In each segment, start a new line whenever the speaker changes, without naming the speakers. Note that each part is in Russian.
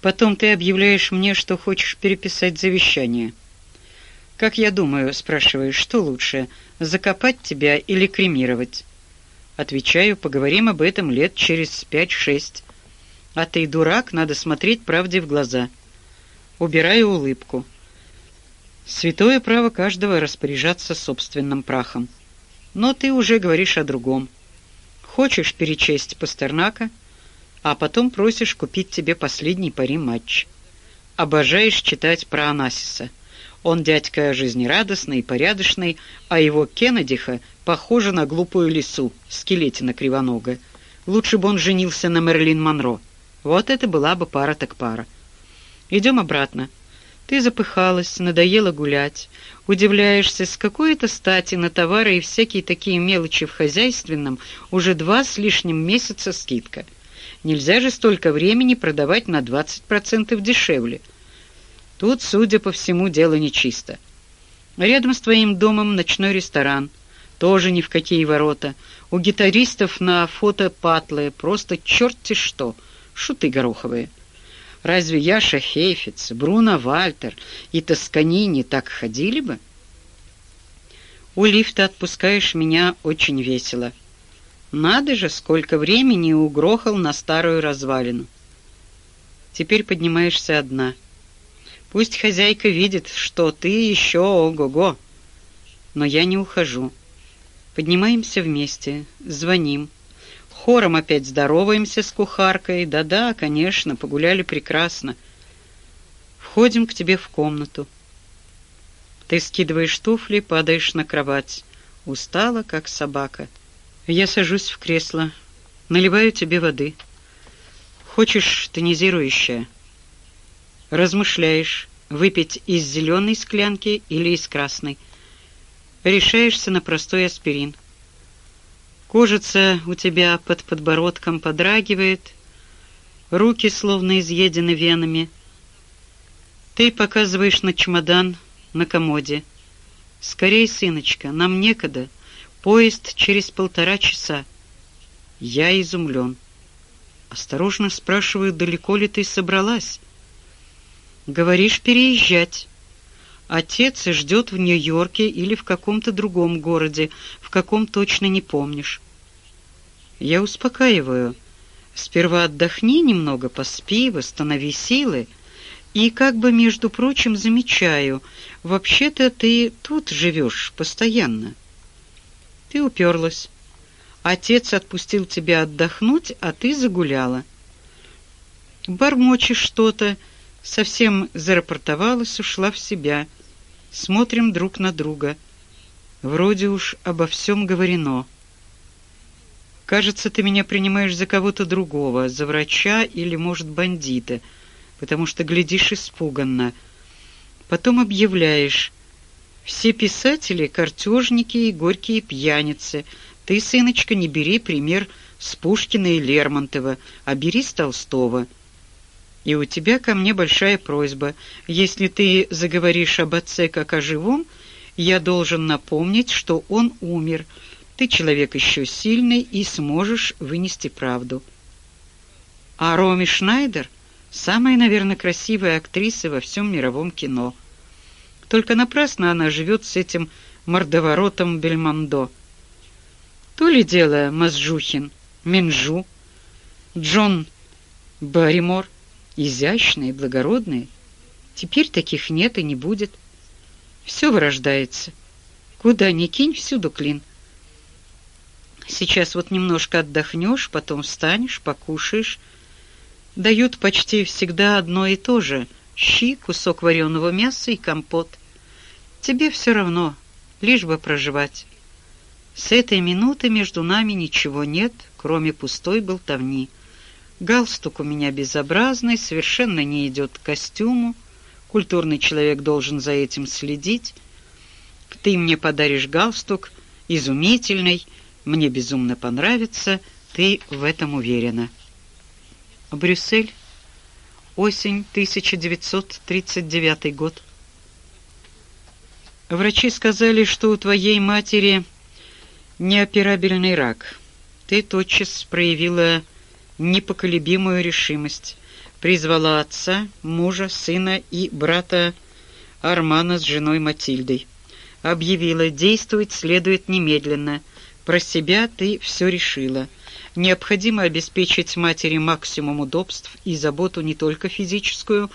Потом ты объявляешь мне, что хочешь переписать завещание. Как я думаю, спрашиваешь, что лучше, закопать тебя или кремировать? Отвечаю, поговорим об этом лет через пять-шесть. А ты дурак, надо смотреть правде в глаза. Убираю улыбку. Святое право каждого распоряжаться собственным прахом. Но ты уже говоришь о другом. Хочешь перечесть Пастернака, а потом просишь купить тебе последний пари матч. Обожаешь читать про Анасиса. Он дядька жизнерадостный и порядочный, а его Кеннедиха похоже на глупую лису, скелетина кривоногая. Лучше бы он женился на Мерлин Монро. Вот это была бы пара так пара. Идем обратно. Ты запыхалась, надоело гулять, удивляешься, с какой это стати на товары и всякие такие мелочи в хозяйственном уже два с лишним месяца скидка. Нельзя же столько времени продавать на 20% дешевле. Тут, судя по всему, дело нечисто. Рядом с твоим домом ночной ресторан, тоже ни в какие ворота. У гитаристов на фото патлы просто черти что, шуты гороховые. Разве Яша Хейфиц, Бруно Вальтер и Тосканини так ходили бы? У лифта отпускаешь меня очень весело. Надо же, сколько времени угрохал на старую развалину. Теперь поднимаешься одна. Пусть хозяйка видит, что ты еще ого-го. Но я не ухожу. Поднимаемся вместе, звоним. Хором опять здороваемся с кухаркой. Да-да, конечно, погуляли прекрасно. Входим к тебе в комнату. Ты скидываешь туфли, падаешь на кровать. Устала, как собака. Я сажусь в кресло, наливаю тебе воды. Хочешь тонизирующее? Размышляешь, выпить из зеленой склянки или из красной. Решаешься на простой аспирин. Кожица у тебя под подбородком подрагивает, руки словно изъедены венами. Ты показываешь на чемодан на комоде. «Скорей, сыночка, нам некогда. Поезд через полтора часа». Я изумлен. Осторожно спрашиваю, далеко ли ты собралась? Говоришь, переезжать. Отец ждет в Нью-Йорке или в каком-то другом городе, в каком точно не помнишь. Я успокаиваю. Сперва отдохни немного, поспи, восстанови силы. И как бы, между прочим, замечаю, вообще-то ты тут живешь постоянно. Ты уперлась. Отец отпустил тебя отдохнуть, а ты загуляла. Бормочешь что-то, совсем зарапортовалась, ушла в себя — Смотрим друг на друга. Вроде уж обо всем говорено. Кажется, ты меня принимаешь за кого-то другого, за врача или, может, бандита, потому что глядишь испуганно. Потом объявляешь. Все писатели — картежники и горькие пьяницы. Ты, сыночка, не бери пример с Пушкина и Лермонтова, а бери с Толстого — и у тебя ко мне большая просьба. Если ты заговоришь об отце как о живом, я должен напомнить, что он умер. Ты человек еще сильный и сможешь вынести правду. А Роми Шнайдер — самая, наверное, красивая актриса во всем мировом кино. Только напрасно она живет с этим мордоворотом Бельмондо. То ли дело Мазжухин, Минжу, Джон Барримор — изящные, благородные. Теперь таких нет и не будет. Все вырождается. Куда ни кинь, всюду клин. Сейчас вот немножко отдохнешь, потом встанешь, покушаешь. Дают почти всегда одно и то же — щи, кусок вареного мяса и компот. Тебе все равно, лишь бы проживать. С этой минуты между нами ничего нет, кроме пустой болтовни. Галстук у меня безобразный, совершенно не идет к костюму. Культурный человек должен за этим следить. Ты мне подаришь галстук, изумительный, мне безумно понравится, ты в этом уверена. Брюссель, осень 1939 год. Врачи сказали, что у твоей матери неоперабельный рак. Ты тотчас проявила непоколебимую решимость. призвала отца, мужа, сына и брата Армана с женой Матильдой. Объявила, действовать следует немедленно. Про себя ты все решила. Необходимо обеспечить матери максимум удобств и заботу не только физическую, но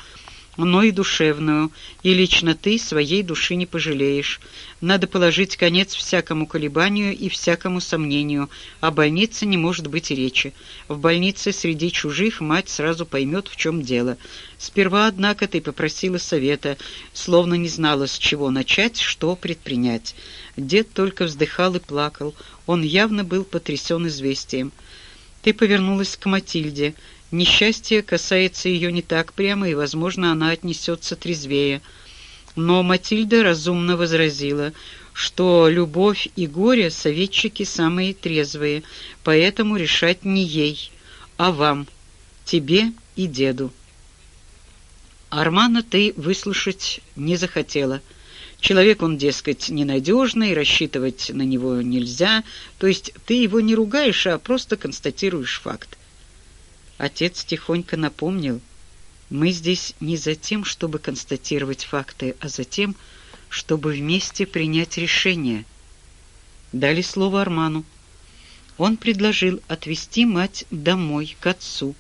душевную, и лично ты своей души не пожалеешь. Надо положить конец всякому колебанию и всякому сомнению. О больнице не может быть и речи. В больнице среди чужих мать сразу поймет, в чем дело. Сперва, однако, ты попросила совета, словно не знала, с чего начать, что предпринять. Дед только вздыхал и плакал. Он явно был потрясен известием. Ты повернулась к Матильде. Несчастье касается ее не так прямо, и, возможно, она отнесется трезвее. Но Матильда разумно возразила, что любовь и горе — советчики самые трезвые, поэтому решать не ей, а вам, тебе и деду. Армана ты выслушать не захотела. Человек он, дескать, ненадежный, рассчитывать на него нельзя, то есть ты его не ругаешь, а просто констатируешь факт. Отец тихонько напомнил, мы здесь не за тем, чтобы констатировать факты, а за тем, чтобы вместе принять решение. Дали слово Арману. Он предложил отвезти мать домой, к отцу,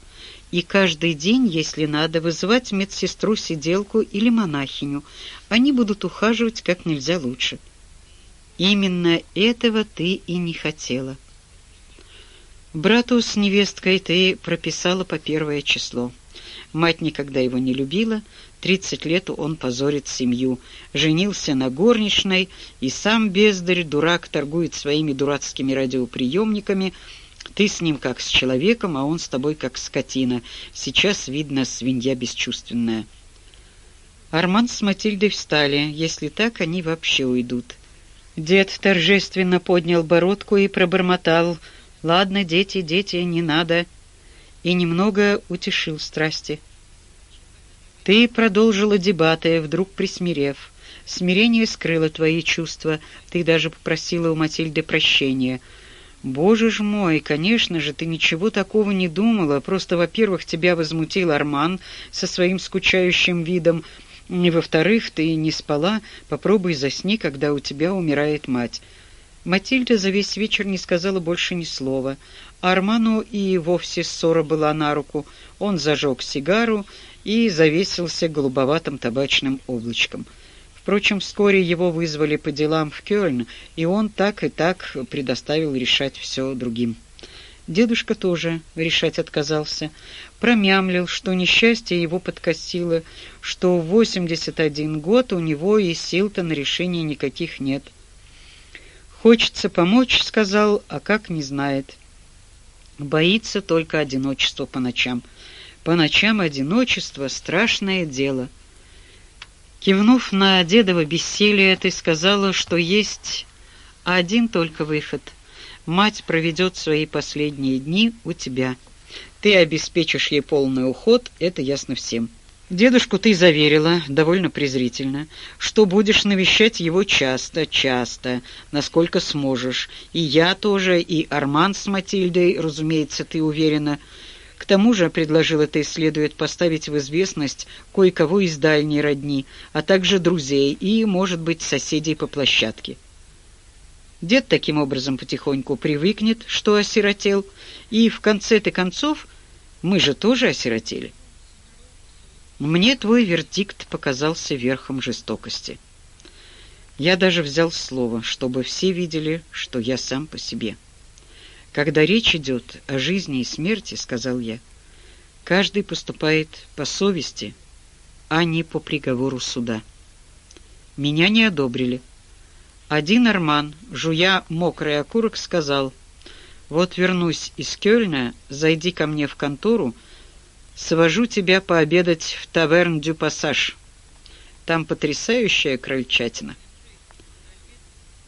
и каждый день, если надо, вызывать медсестру-сиделку или монахиню. Они будут ухаживать как нельзя лучше. Именно этого ты и не хотела. Брату с невесткой ты прописала по первое число. Мать никогда его не любила, тридцать лет он позорит семью, женился на горничной, и сам бездарь, дурак, торгует своими дурацкими радиоприемниками, ты с ним как с человеком, а он с тобой как скотина. Сейчас, видно, свинья бесчувственная. Арман с Матильдой встали. Если так, они вообще уйдут. Дед торжественно поднял бородку и пробормотал — «Ладно, дети, дети, не надо», и немного утешил страсти. «Ты продолжила дебаты, вдруг присмирев. Смирение скрыло твои чувства, ты даже попросила у Матильды прощения». «Боже ж мой, конечно же, ты ничего такого не думала. Просто, во-первых, тебя возмутил Арман со своим скучающим видом, и, во-вторых, ты не спала. Попробуй засни, когда у тебя умирает мать». Матильда за весь вечер не сказала больше ни слова. Арману и вовсе ссора была на руку. Он зажег сигару и завесился голубоватым табачным облачком. Впрочем, вскоре его вызвали по делам в Кёльн, и он так и так предоставил решать все другим. Дедушка тоже решать отказался. Промямлил, что несчастье его подкосило, что в 81 год у него и сил-то на решение никаких нет. Хочется помочь, сказал, а как не знает. Боится только одиночества по ночам. По ночам одиночество — страшное дело. Кивнув на дедово бессилие, ты сказала, что есть один только выход. Мать проведет свои последние дни у тебя. Ты обеспечишь ей полный уход, это ясно всем. Дедушку ты заверила, довольно презрительно, что будешь навещать его часто, часто, насколько сможешь. И я тоже, и Арман с Матильдой, разумеется, ты уверена. К тому же, предложила ты, следует поставить в известность кое-кого из дальней родни, а также друзей и, может быть, соседей по площадке. Дед таким образом потихоньку привыкнет, что осиротел, и в конце-то концов мы же тоже осиротели. Мне твой вердикт показался верхом жестокости. Я даже взял слово, чтобы все видели, что я сам по себе. Когда речь идет о жизни и смерти, сказал я, каждый поступает по совести, а не по приговору суда. Меня не одобрили. Один арман, жуя мокрый окурок, сказал, «Вот вернусь из Кёльна, зайди ко мне в контору, Свожу тебя пообедать в таверн «Дю Пассаж». Там потрясающая крольчатина.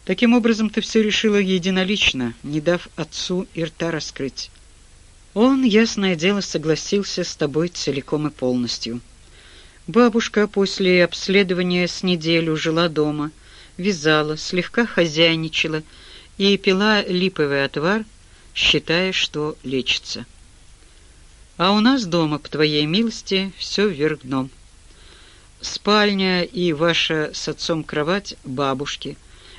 Таким образом, ты все решила единолично, не дав отцу и рта раскрыть. Он, ясное дело, согласился с тобой целиком и полностью. Бабушка после обследования с неделю жила дома, вязала, слегка хозяйничала и пила липовый отвар, считая, что лечится. А у нас дома, по твоей милости, все вверх дном. Спальня и ваша с отцом кровать бабушки.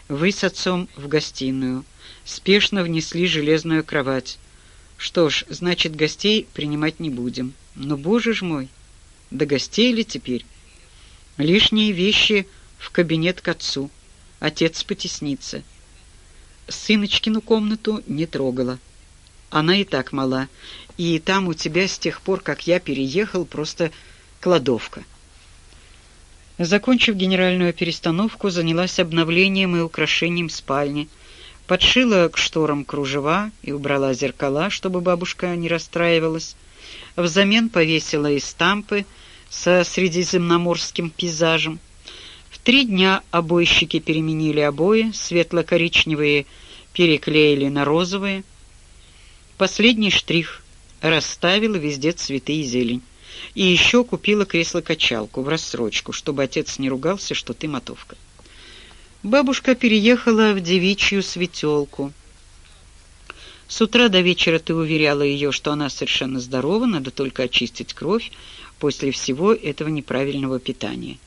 Вы с отцом в гостиную. Спешно внесли железную кровать. Что ж, значит, гостей принимать не будем. Но, боже ж мой, да гостей ли теперь? Лишние вещи в кабинет к отцу. Отец потеснится. Сыночкину комнату не трогала. Она и так мала, и там у тебя с тех пор, как я переехал, просто кладовка. Закончив генеральную перестановку, занялась обновлением и украшением спальни, подшила к шторам кружева и убрала зеркала, чтобы бабушка не расстраивалась. Взамен повесила и стампы со средиземноморским пейзажем. В три дня обойщики переменили обои, светло-коричневые переклеили на розовые. Последний штрих — расставила везде цветы и зелень. И еще купила кресло-качалку в рассрочку, чтобы отец не ругался, что ты мотовка. Бабушка переехала в девичью светелку. С утра до вечера ты уверяла ее, что она совершенно здорова, надо только очистить кровь после всего этого неправильного питания.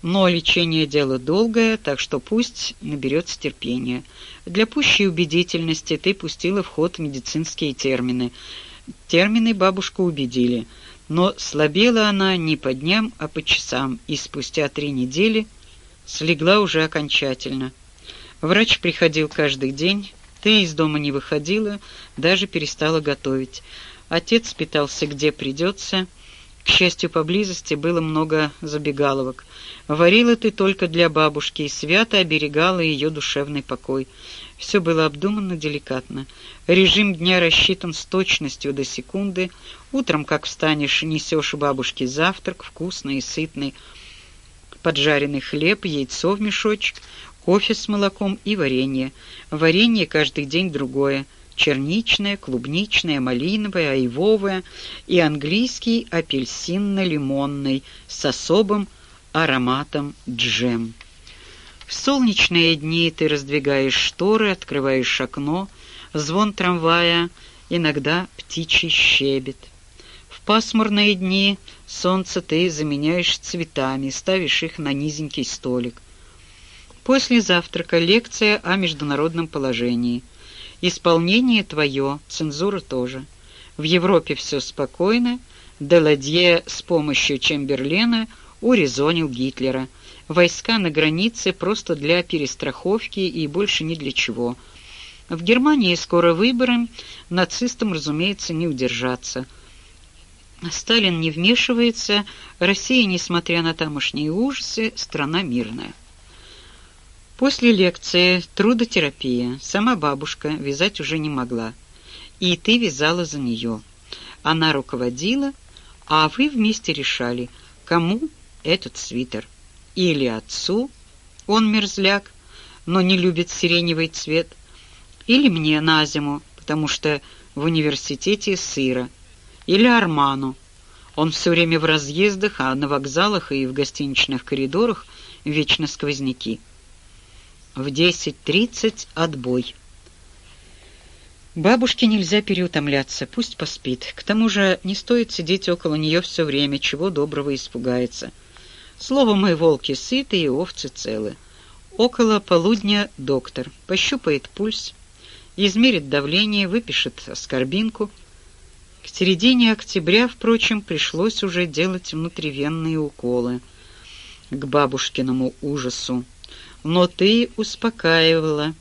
Но лечение дело долгое, так что пусть наберется терпения. Для пущей убедительности ты пустила в ход медицинские термины. Термины бабушку убедили — но слабела она не по дням, а по часам, и спустя три недели слегла уже окончательно. Врач приходил каждый день, ты из дома не выходила, даже перестала готовить. Отец питался где придется. К счастью, поблизости было много забегаловок. Варила ты только для бабушки и свято оберегала ее душевный покой. Все было обдуманно, деликатно. Режим дня рассчитан с точностью до секунды. Утром, как встанешь, несешь бабушке завтрак, вкусный и сытный, поджаренный хлеб, яйцо в мешочек, кофе с молоком и варенье. Варенье каждый день другое. Черничное, клубничное, малиновое, айвовое и английский апельсинно-лимонный с особым ароматом джем. В солнечные дни ты раздвигаешь шторы, открываешь окно, звон трамвая, иногда птичий щебет. В пасмурные дни солнце ты заменяешь цветами, ставишь их на низенький столик. После завтрака лекция о международном положении. Исполнение твое, цензура тоже. В Европе все спокойно. Деладье с помощью Чемберлена урезонил Гитлера – войска на границе просто для перестраховки и больше ни для чего. В Германии скоро выборы, нацистам, разумеется, не удержаться. Сталин не вмешивается, Россия, несмотря на тамошние ужасы, страна мирная. После лекции трудотерапия. Сама бабушка вязать уже не могла. И ты вязала за нее. Она руководила, а вы вместе решали, кому этот свитер или отцу, он мерзляк, но не любит сиреневый цвет, или мне на зиму, потому что в университете сыро, или Арману, он все время в разъездах, а на вокзалах и в гостиничных коридорах вечно сквозняки. В десять тридцать отбой. Бабушке нельзя переутомляться, пусть поспит. К тому же не стоит сидеть около нее все время, чего доброго испугается. Словом, мои волки сыты и овцы целы. Около полудня доктор пощупает пульс, измерит давление, выпишет скорбинку. К середине октября, впрочем, пришлось уже делать внутривенные уколы к бабушкиному ужасу. Но ты успокаивала.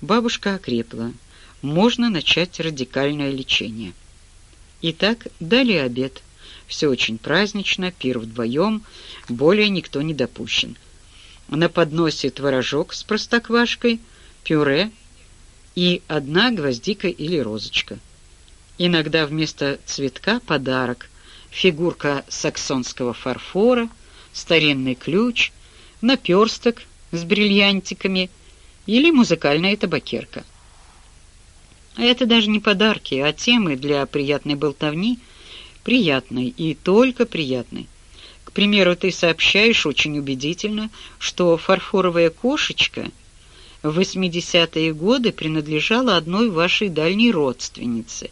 Бабушка окрепла. Можно начать радикальное лечение. Итак, дали обед. Все очень празднично, пир вдвоем, более никто не допущен. На подносе творожок с простоквашкой, пюре и одна гвоздика или розочка. Иногда вместо цветка подарок, фигурка саксонского фарфора, старинный ключ, наперсток с бриллиантиками или музыкальная табакерка. Это даже не подарки, а темы для приятной болтовни – приятной и только приятной. К примеру, ты сообщаешь очень убедительно, что фарфоровая кошечка в 80-е годы принадлежала одной вашей дальней родственнице.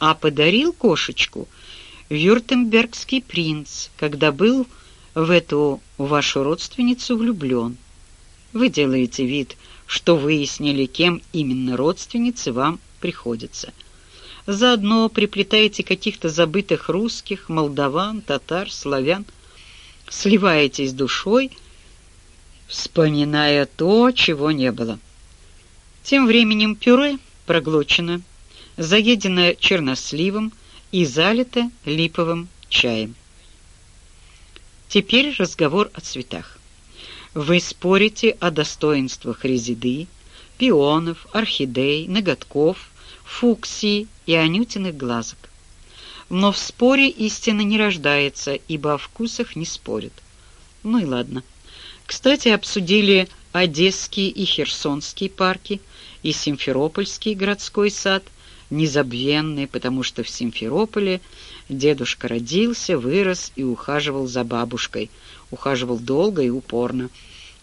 а подарил кошечку вюртембергский принц, когда был в эту вашу родственницу влюблен. Вы делаете вид, что выяснили, кем именно родственницы вам приходится. Заодно приплетаете каких-то забытых русских, молдаван, татар, славян, сливаетесь душой, вспоминая то, чего не было. Тем временем пюре проглочено, заедено черносливом и залито липовым чаем. Теперь разговор о цветах. Вы спорите о достоинствах резиды, пионов, орхидей, ноготков, фуксии и анютиных глазок. Но в споре истина не рождается, ибо о вкусах не спорят. Ну и ладно. Кстати, обсудили Одесский и Херсонский парки и Симферопольский городской сад, незабвенный, потому что в Симферополе дедушка родился, вырос и ухаживал за бабушкой, ухаживал долго и упорно.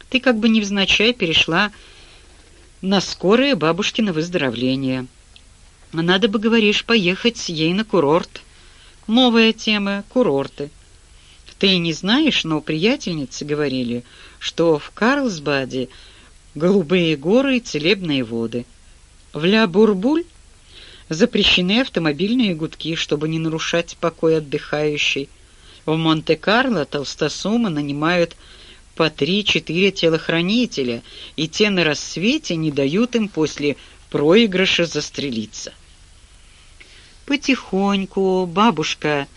Ты как бы невзначай перешла на скорое бабушкино выздоровление. Надо бы, говоришь, поехать с ей на курорт. Новая тема — курорты. Ты не знаешь, но приятельницы говорили, что в Карлсбаде голубые горы и целебные воды. В Ля-Бурбуль запрещены автомобильные гудки, чтобы не нарушать покой отдыхающей. В Монте-Карло толстосумы нанимают по три-четыре телохранителя, и те на рассвете не дают им после проигрыша застрелиться. Потихоньку бабушка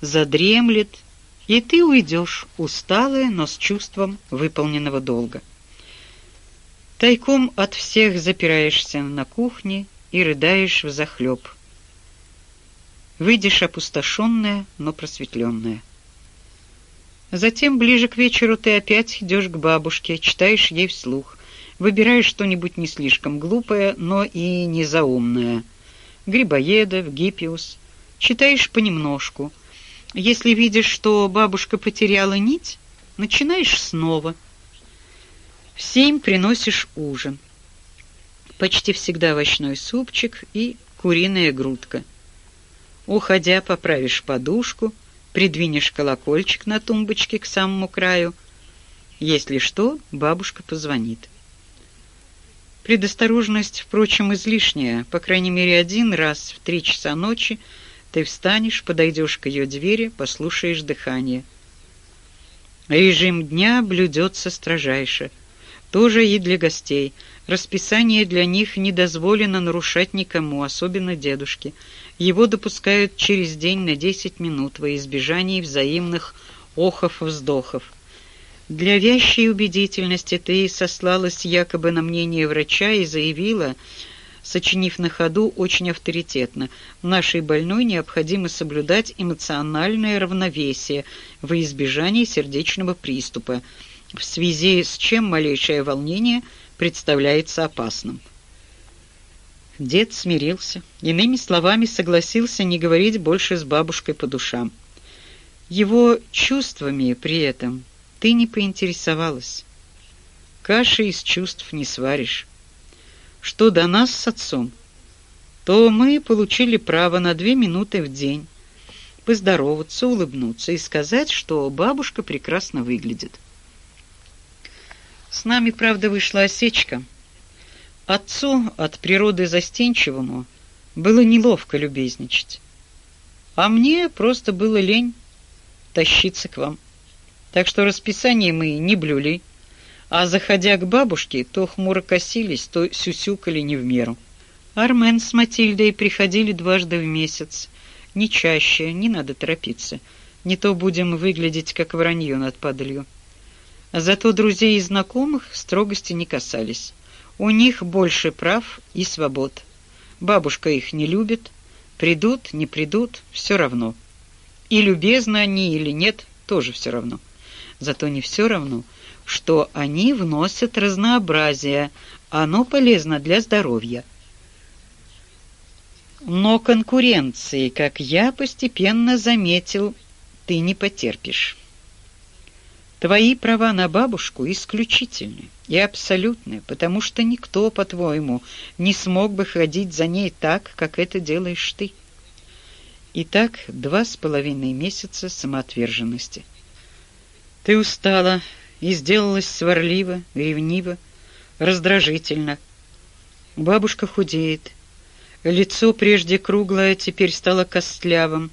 задремлет, и ты уйдешь, усталая, но с чувством выполненного долга. Тайком от всех запираешься на кухне и рыдаешь взахлеб. Выйдешь опустошенная, но просветленная. Затем ближе к вечеру ты опять идешь к бабушке, читаешь ей вслух, выбираешь что-нибудь не слишком глупое, но и не заумное — Грибоедов, Гиппиус. Читаешь понемножку. Если видишь, что бабушка потеряла нить, начинаешь снова. В семь приносишь ужин. Почти всегда овощной супчик и куриная грудка. Уходя, поправишь подушку, придвинешь колокольчик на тумбочке к самому краю. Если что, бабушка позвонит. Предосторожность, впрочем, излишняя. По крайней мере, один раз в три часа ночи ты встанешь, подойдешь к ее двери, послушаешь дыхание. Режим дня блюдется строжайше. Тоже и для гостей. Расписание для них не дозволено нарушать никому, особенно дедушке. Его допускают через день на десять минут во избежание взаимных охов-вздохов. Для вящей убедительности ты сослалась якобы на мнение врача и заявила, сочинив на ходу очень авторитетно, нашей больной необходимо соблюдать эмоциональное равновесие во избежание сердечного приступа, в связи с чем малейшее волнение представляется опасным. Дед смирился, иными словами согласился не говорить больше с бабушкой по душам. Его чувствами при этом ты не поинтересовалась. Каши из чувств не сваришь. Что до нас с отцом, то мы получили право на две минуты в день поздороваться, улыбнуться и сказать, что бабушка прекрасно выглядит. С нами, правда, вышла осечка. Отцу от природы застенчивому было неловко любезничать, а мне просто было лень тащиться к вам так что расписание мы не блюли, а заходя к бабушке, то хмуро косились, то сюсюкали не в меру. Армен с Матильдой приходили дважды в месяц, не чаще, не надо торопиться, не то будем выглядеть как вранье над падалью. Зато друзей и знакомых строгости не касались. У них больше прав и свобод. Бабушка их не любит, придут, не придут, все равно. И любезны они или нет, тоже все равно. Зато не все равно, что они вносят разнообразие, оно полезно для здоровья. Но конкуренции, как я постепенно заметил, ты не потерпишь. Твои права на бабушку исключительны и абсолютны, потому что никто, по-твоему, не смог бы ходить за ней так, как это делаешь ты. И так два с половиной месяца самоотверженности. Ты устала и сделалась сварлива, ревнива, раздражительно. Бабушка худеет. Лицо прежде круглое, теперь стало костлявым.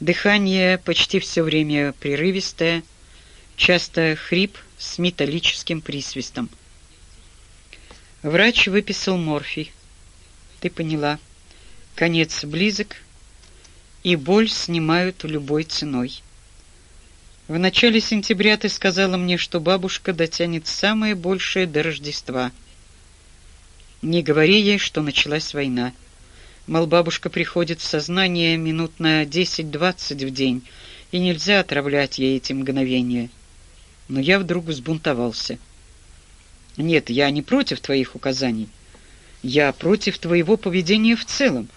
Дыхание почти все время прерывистое, часто хрип с металлическим присвистом. Врач выписал морфий. Ты поняла. Конец близок, и боль снимают любой ценой. В начале сентября ты сказала мне, что бабушка дотянет самое большее до Рождества. Не говори ей, что началась война. Мол, бабушка приходит в сознание минут на 10-20 в день, и нельзя отравлять ей эти мгновения. Но я вдруг взбунтовался. Нет, я не против твоих указаний. Я против твоего поведения в целом.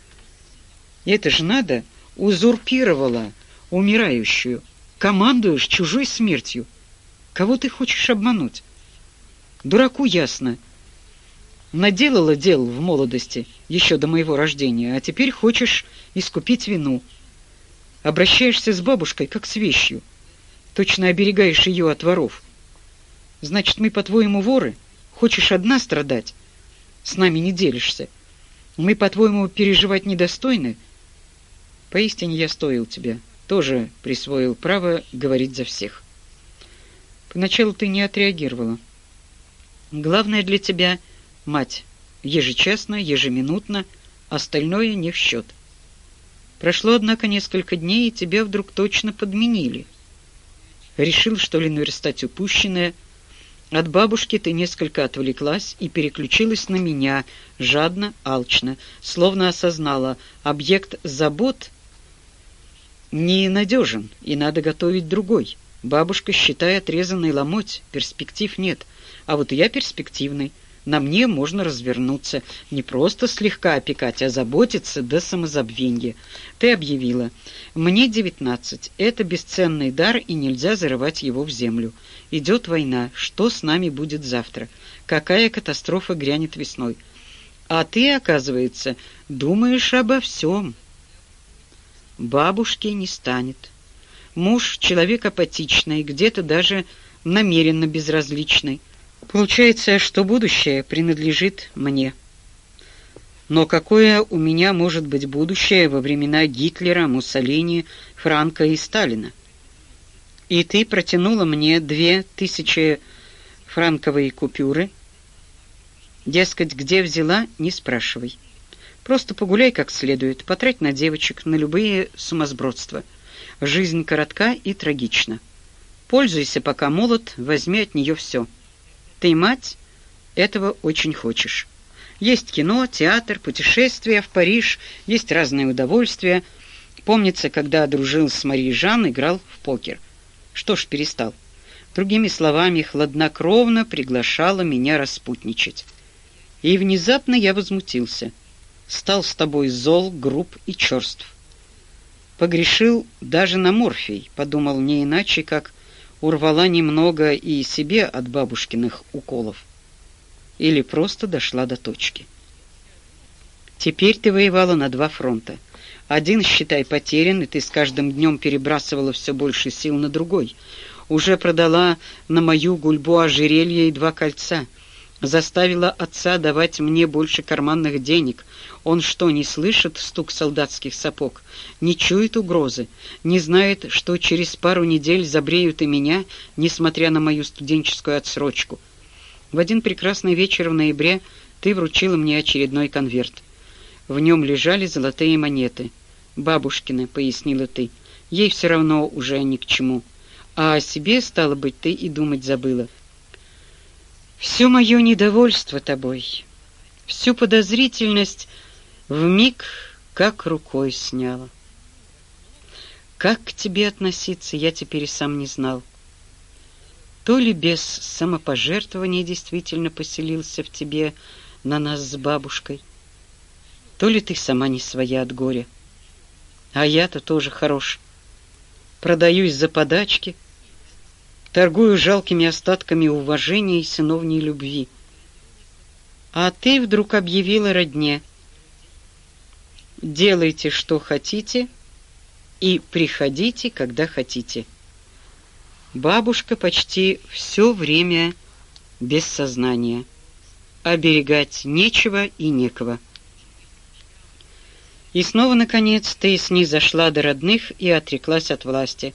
Это же надо узурпировала умирающую. Командуешь чужой смертью. Кого ты хочешь обмануть? Дураку ясно. Наделала дел в молодости, еще до моего рождения, а теперь хочешь искупить вину. Обращаешься с бабушкой, как с вещью. Точно оберегаешь ее от воров. Значит, мы, по-твоему, воры? Хочешь одна страдать? С нами не делишься. Мы, по-твоему, переживать недостойны? Поистине я стоил тебя тоже присвоил право говорить за всех. Поначалу ты не отреагировала. Главное для тебя — мать, ежечасно, ежеминутно, остальное не в счет. Прошло, однако, несколько дней, и тебя вдруг точно подменили. Решил, что ли, наверстать упущенное. От бабушки ты несколько отвлеклась и переключилась на меня, жадно, алчно, словно осознала, объект забот — ненадежен, и надо готовить другой. Бабушка, считает отрезанный ломоть, перспектив нет. А вот я перспективный. На мне можно развернуться, не просто слегка опекать, а заботиться до самозабвенья. Ты объявила. Мне девятнадцать. Это бесценный дар, и нельзя зарывать его в землю. Идет война. Что с нами будет завтра? Какая катастрофа грянет весной? А ты, оказывается, думаешь обо всем бабушки не станет. Муж — человек апатичный, где-то даже намеренно безразличный. Получается, что будущее принадлежит мне. Но какое у меня может быть будущее во времена Гитлера, Муссолини, Франка и Сталина? И ты протянула мне две тысячи франковые купюры. Дескать, где взяла, не спрашивай. Просто погуляй как следует, потрать на девочек, на любые сумасбродства. Жизнь коротка и трагична. Пользуйся, пока молод, возьми от нее все. Ты, мать, этого очень хочешь. Есть кино, театр, путешествия в Париж, есть разные удовольствия. Помнится, когда дружил с Марией Жан, играл в покер. Что ж, перестал. Другими словами, хладнокровно приглашала меня распутничать. И внезапно я возмутился стал с тобой зол, груб и черств. Погрешил даже на морфий, подумал не иначе, как урвала немного и себе от бабушкиных уколов. Или просто дошла до точки. Теперь ты воевала на два фронта. Один, считай, потерян, и ты с каждым днем перебрасывала все больше сил на другой. Уже продала на мою гульбу ожерелье и два кольца — заставила отца давать мне больше карманных денег. Он что, не слышит стук солдатских сапог, не чует угрозы, не знает, что через пару недель забреют и меня, несмотря на мою студенческую отсрочку? В один прекрасный вечер в ноябре ты вручила мне очередной конверт. В нем лежали золотые монеты. «Бабушкины», — пояснила ты, — «ей все равно уже ни к чему. А о себе, стало быть, ты и думать забыла». Все мое недовольство тобой, всю подозрительность в миг как рукой сняла. Как к тебе относиться, я теперь и сам не знал. То ли без самопожертвования действительно поселился в тебе на нас с бабушкой, то ли ты сама не своя от горя. А я-то тоже хорош. Продаюсь за подачки — торгую жалкими остатками уважения и сыновней любви. А ты вдруг объявила родне. «Делайте, что хотите, и приходите, когда хотите. Бабушка почти все время без сознания. Оберегать нечего и некого. И снова, наконец, ты снизошла до родных и отреклась от власти.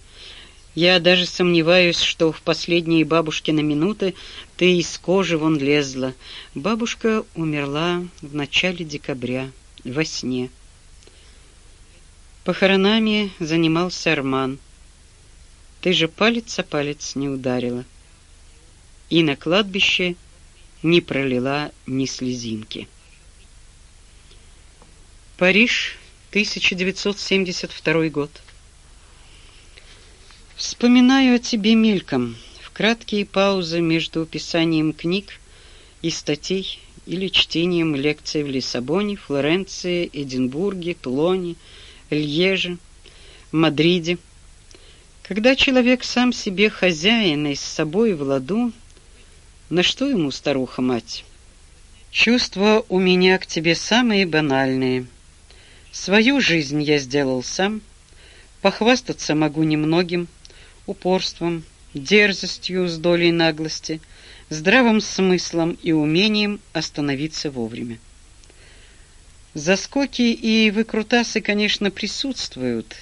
Я даже сомневаюсь, что в последние бабушкины минуты ты из кожи вон лезла. Бабушка умерла в начале декабря, во сне. Похоронами занимался Арман. Ты же палец о палец не ударила. И на кладбище не пролила ни слезинки. Париж, 1972 год. Вспоминаю о тебе мельком, в краткие паузы между писанием книг и статей или чтением лекций в Лиссабоне, Флоренции, Эдинбурге, Тулоне, Льеже, Мадриде. Когда человек сам себе хозяин и с собой в ладу, на что ему старуха-мать? Чувства у меня к тебе самые банальные. Свою жизнь я сделал сам, похвастаться могу немногим, упорством, дерзостью с долей наглости, здравым смыслом и умением остановиться вовремя. Заскоки и выкрутасы, конечно, присутствуют,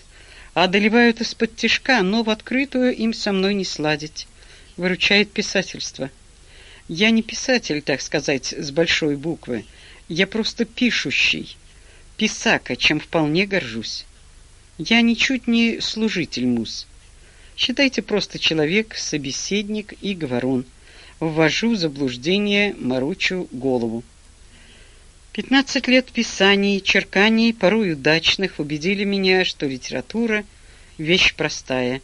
одолевают из-под тишка, но в открытую им со мной не сладить. Выручает писательство. Я не писатель, так сказать, с большой буквы. Я просто пишущий, писака, чем вполне горжусь. Я ничуть не служитель мус. Считайте просто человек, собеседник и говорун. Ввожу в заблуждение, морочу голову. Пятнадцать лет писаний, черканий, порой удачных, убедили меня, что литература — вещь простая.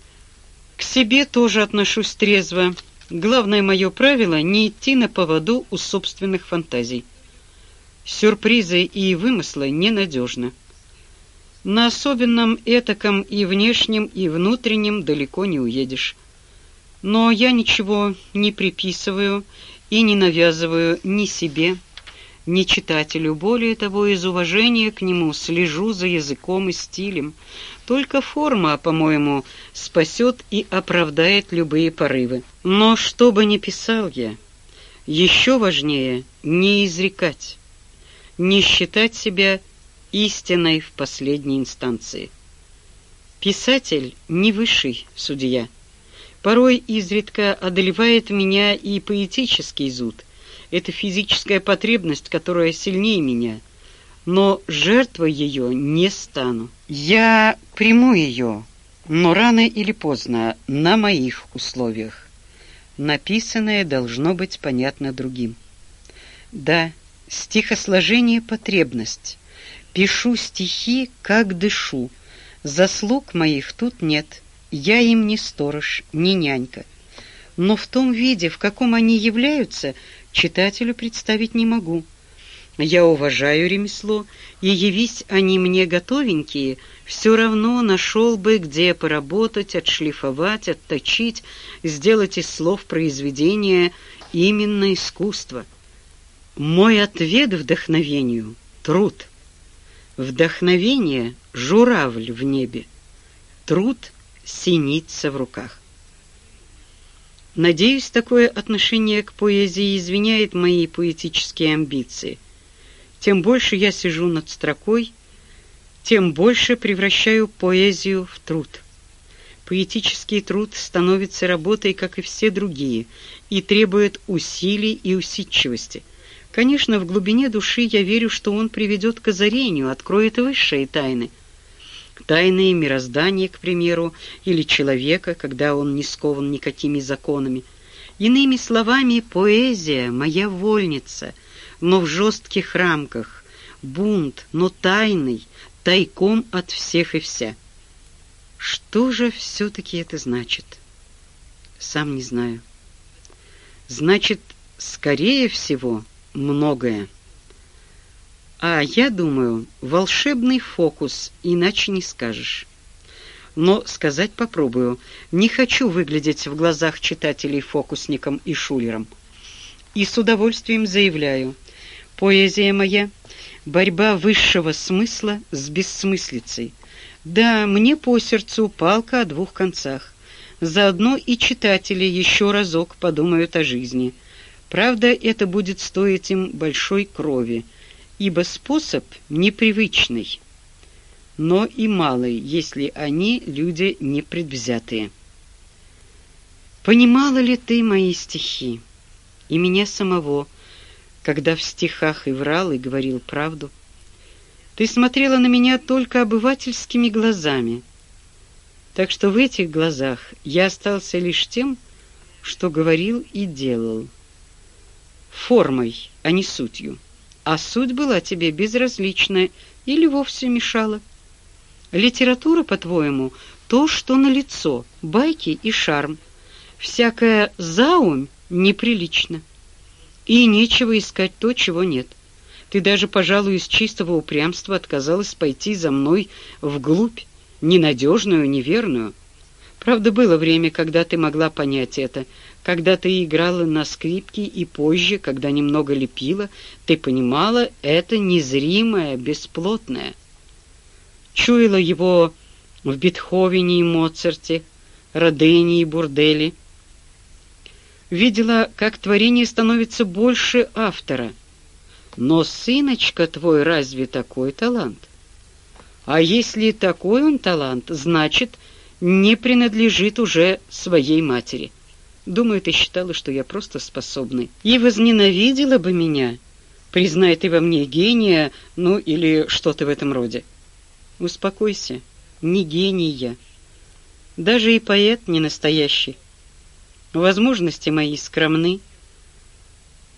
К себе тоже отношусь трезво. Главное мое правило — не идти на поводу у собственных фантазий. Сюрпризы и вымыслы ненадежны. На особенном этаком и внешнем, и внутреннем далеко не уедешь. Но я ничего не приписываю и не навязываю ни себе, ни читателю. Более того, из уважения к нему слежу за языком и стилем. Только форма, по-моему, спасет и оправдает любые порывы. Но что бы ни писал я, еще важнее не изрекать, не считать себя истиной в последней инстанции. Писатель не высший судья. Порой изредка одолевает меня и поэтический зуд. Это физическая потребность, которая сильнее меня. Но жертвой ее не стану. Я приму ее, но рано или поздно, на моих условиях. Написанное должно быть понятно другим. Да, стихосложение — потребность. Пишу стихи, как дышу. Заслуг моих тут нет. Я им не сторож, не нянька. Но в том виде, в каком они являются, читателю представить не могу. Я уважаю ремесло, и явись они мне готовенькие, все равно нашел бы, где поработать, отшлифовать, отточить, сделать из слов произведения именно искусство. Мой ответ вдохновению — труд. Вдохновение — журавль в небе, труд — синица в руках. Надеюсь, такое отношение к поэзии извиняет мои поэтические амбиции. Тем больше я сижу над строкой, тем больше превращаю поэзию в труд. Поэтический труд становится работой, как и все другие, и требует усилий и усидчивости — Конечно, в глубине души я верю, что он приведет к озарению, откроет высшие тайны. Тайны мироздания, к примеру, или человека, когда он не скован никакими законами. Иными словами, поэзия — моя вольница, но в жестких рамках, бунт, но тайный, тайком от всех и вся. Что же все-таки это значит? Сам не знаю. Значит, скорее всего многое. А я думаю, волшебный фокус, иначе не скажешь. Но сказать попробую. Не хочу выглядеть в глазах читателей фокусником и шулером. И с удовольствием заявляю, поэзия моя — борьба высшего смысла с бессмыслицей, Да, мне по сердцу палка о двух концах. Заодно и читатели еще разок подумают о жизни. Правда, это будет стоить им большой крови, ибо способ непривычный, но и малый, если они люди непредвзятые. Понимала ли ты мои стихи и меня самого, когда в стихах и врал, и говорил правду? Ты смотрела на меня только обывательскими глазами, так что в этих глазах я остался лишь тем, что говорил и делал. Формой, а не сутью. А суть была тебе безразлична или вовсе мешала. Литература, по-твоему, то, что на лицо, байки и шарм — всякая заумь неприлично. И нечего искать то, чего нет. Ты даже, пожалуй, из чистого упрямства отказалась пойти за мной вглубь, ненадежную, неверную. Правда, было время, когда ты могла понять это, когда ты играла на скрипке и позже, когда немного лепила, ты понимала, это незримое, бесплотное. Чуяла его в Бетховене и Моцарте, Родене и Бурделе, видела, как творение становится больше автора. Но, сыночка твой, разве такой талант? А если такой он талант, значит, не принадлежит уже своей матери. Думаю, ты считала, что я просто способный. И возненавидела бы меня, признай ты во мне гения, ну или что-то в этом роде. Успокойся, не гений я. Даже и поэт не настоящий. Возможности мои скромны.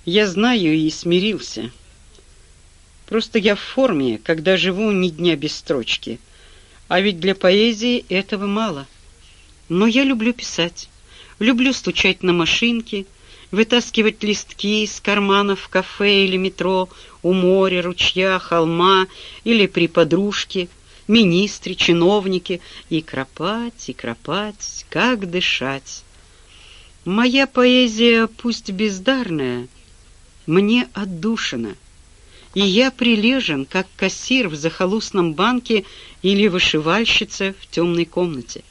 Я знаю и смирился. Просто я в форме, когда живу ни дня без строчки. А ведь для поэзии этого мало. Но я люблю писать. Люблю стучать на машинке, вытаскивать листки из карманов в кафе или метро, у моря, ручья, холма или при подружке, министре, чиновнике, и кропать, и кропать, как дышать. Моя поэзия, пусть бездарная, мне отдушина, и я прилежен, как кассир в захолустном банке или вышивальщица в темной комнате.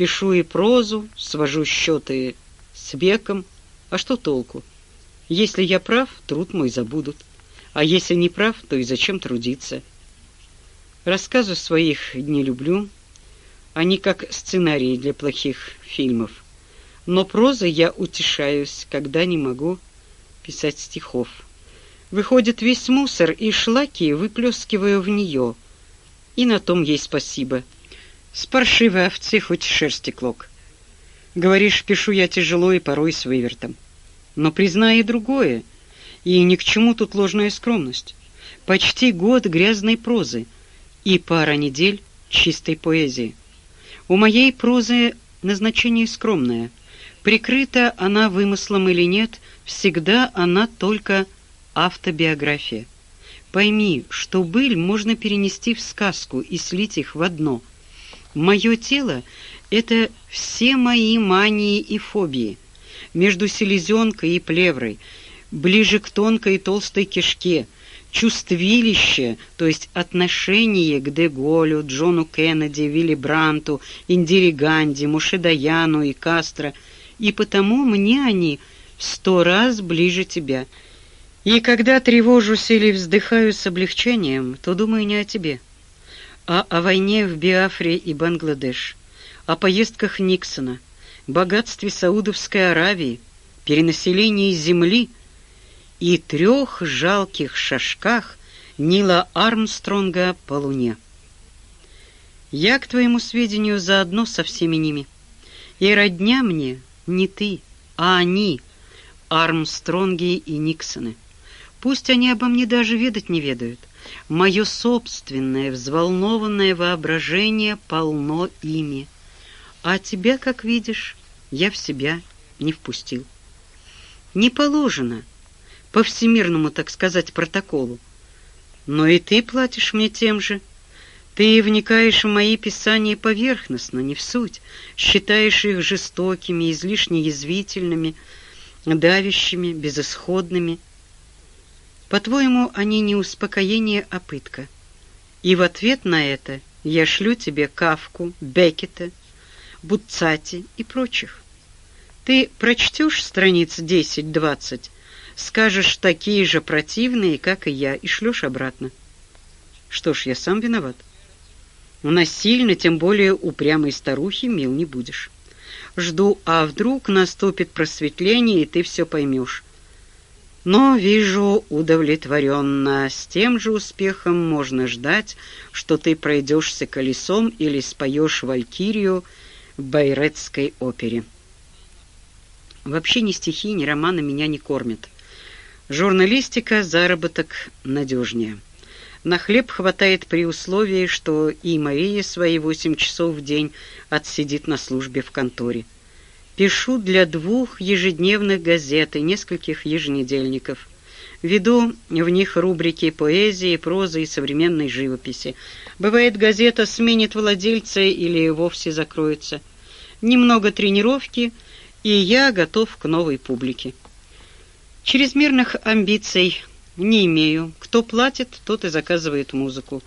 Пишу и прозу, свожу счеты с веком, а что толку? Если я прав, труд мой забудут, а если не прав, то и зачем трудиться? Рассказы своих не люблю, они как сценарии для плохих фильмов но прозой я утешаюсь, когда не могу писать стихов. Выходит весь мусор и шлаки выплескиваю в нее, и на том ей спасибо. С паршивой овцы хоть шерсти клок. Говоришь, пишу я тяжело и порой с вывертом. Но признай и другое, и ни к чему тут ложная скромность. Почти год грязной прозы и пара недель чистой поэзии. У моей прозы назначение скромное — Прикрыта она вымыслом или нет, всегда она только автобиография. Пойми, что быль можно перенести в сказку и слить их в одно. Мое тело — это все мои мании и фобии. Между селезенкой и плеврой, ближе к тонкой и толстой кишке, чувствилище, то есть отношение к Деголю, Джону Кеннеди, Вилли Бранту, Индире Ганди, Муше Даяну и Кастро — и потому мне они сто раз ближе тебя. И когда тревожусь или вздыхаю с облегчением, то думаю не о тебе, а о войне в Биафре и Бангладеш, о поездках Никсона, богатстве Саудовской Аравии, перенаселении земли и трех жалких шажках Нила Армстронга по Луне. Я, к твоему сведению, заодно со всеми ними, и родня мне не ты, а они, Армстронги и Никсоны. Пусть они обо мне даже ведать не ведают. Мое собственное взволнованное воображение полно ими. А тебя, как видишь, я в себя не впустил. Не положено, по всемирному, так сказать, протоколу. Но и ты платишь мне тем же. Ты вникаешь в мои писания поверхностно, не в суть, считаешь их жестокими, излишне язвительными, давящими, безысходными. По-твоему, они не успокоение, а пытка. И в ответ на это Я шлю тебе Кавку, Беккета, Буцати и прочих. Ты прочтешь страниц 10-20, скажешь такие же противные, как и я, и шлешь обратно. Что ж, я сам виноват. Насильно, тем более упрямой старухи, мил не будешь. Жду, а вдруг наступит просветление, и ты все поймешь. Но, вижу, удовлетворенно. С тем же успехом можно ждать, что ты пройдешься колесом или споешь валькирию в байретской опере. Вообще ни стихи, ни романы меня не кормят. Журналистика — заработок надежнее. На хлеб хватает при условии, что и Мария свои восемь часов в день отсидит на службе в конторе. Пишу для двух ежедневных газет и нескольких еженедельников. Веду в них рубрики поэзии, прозы и современной живописи. Бывает, газета сменит владельца или вовсе закроется. Немного тренировки, и я готов к новой публике. Чрезмерных амбиций не имею. Кто платит, тот и заказывает музыку.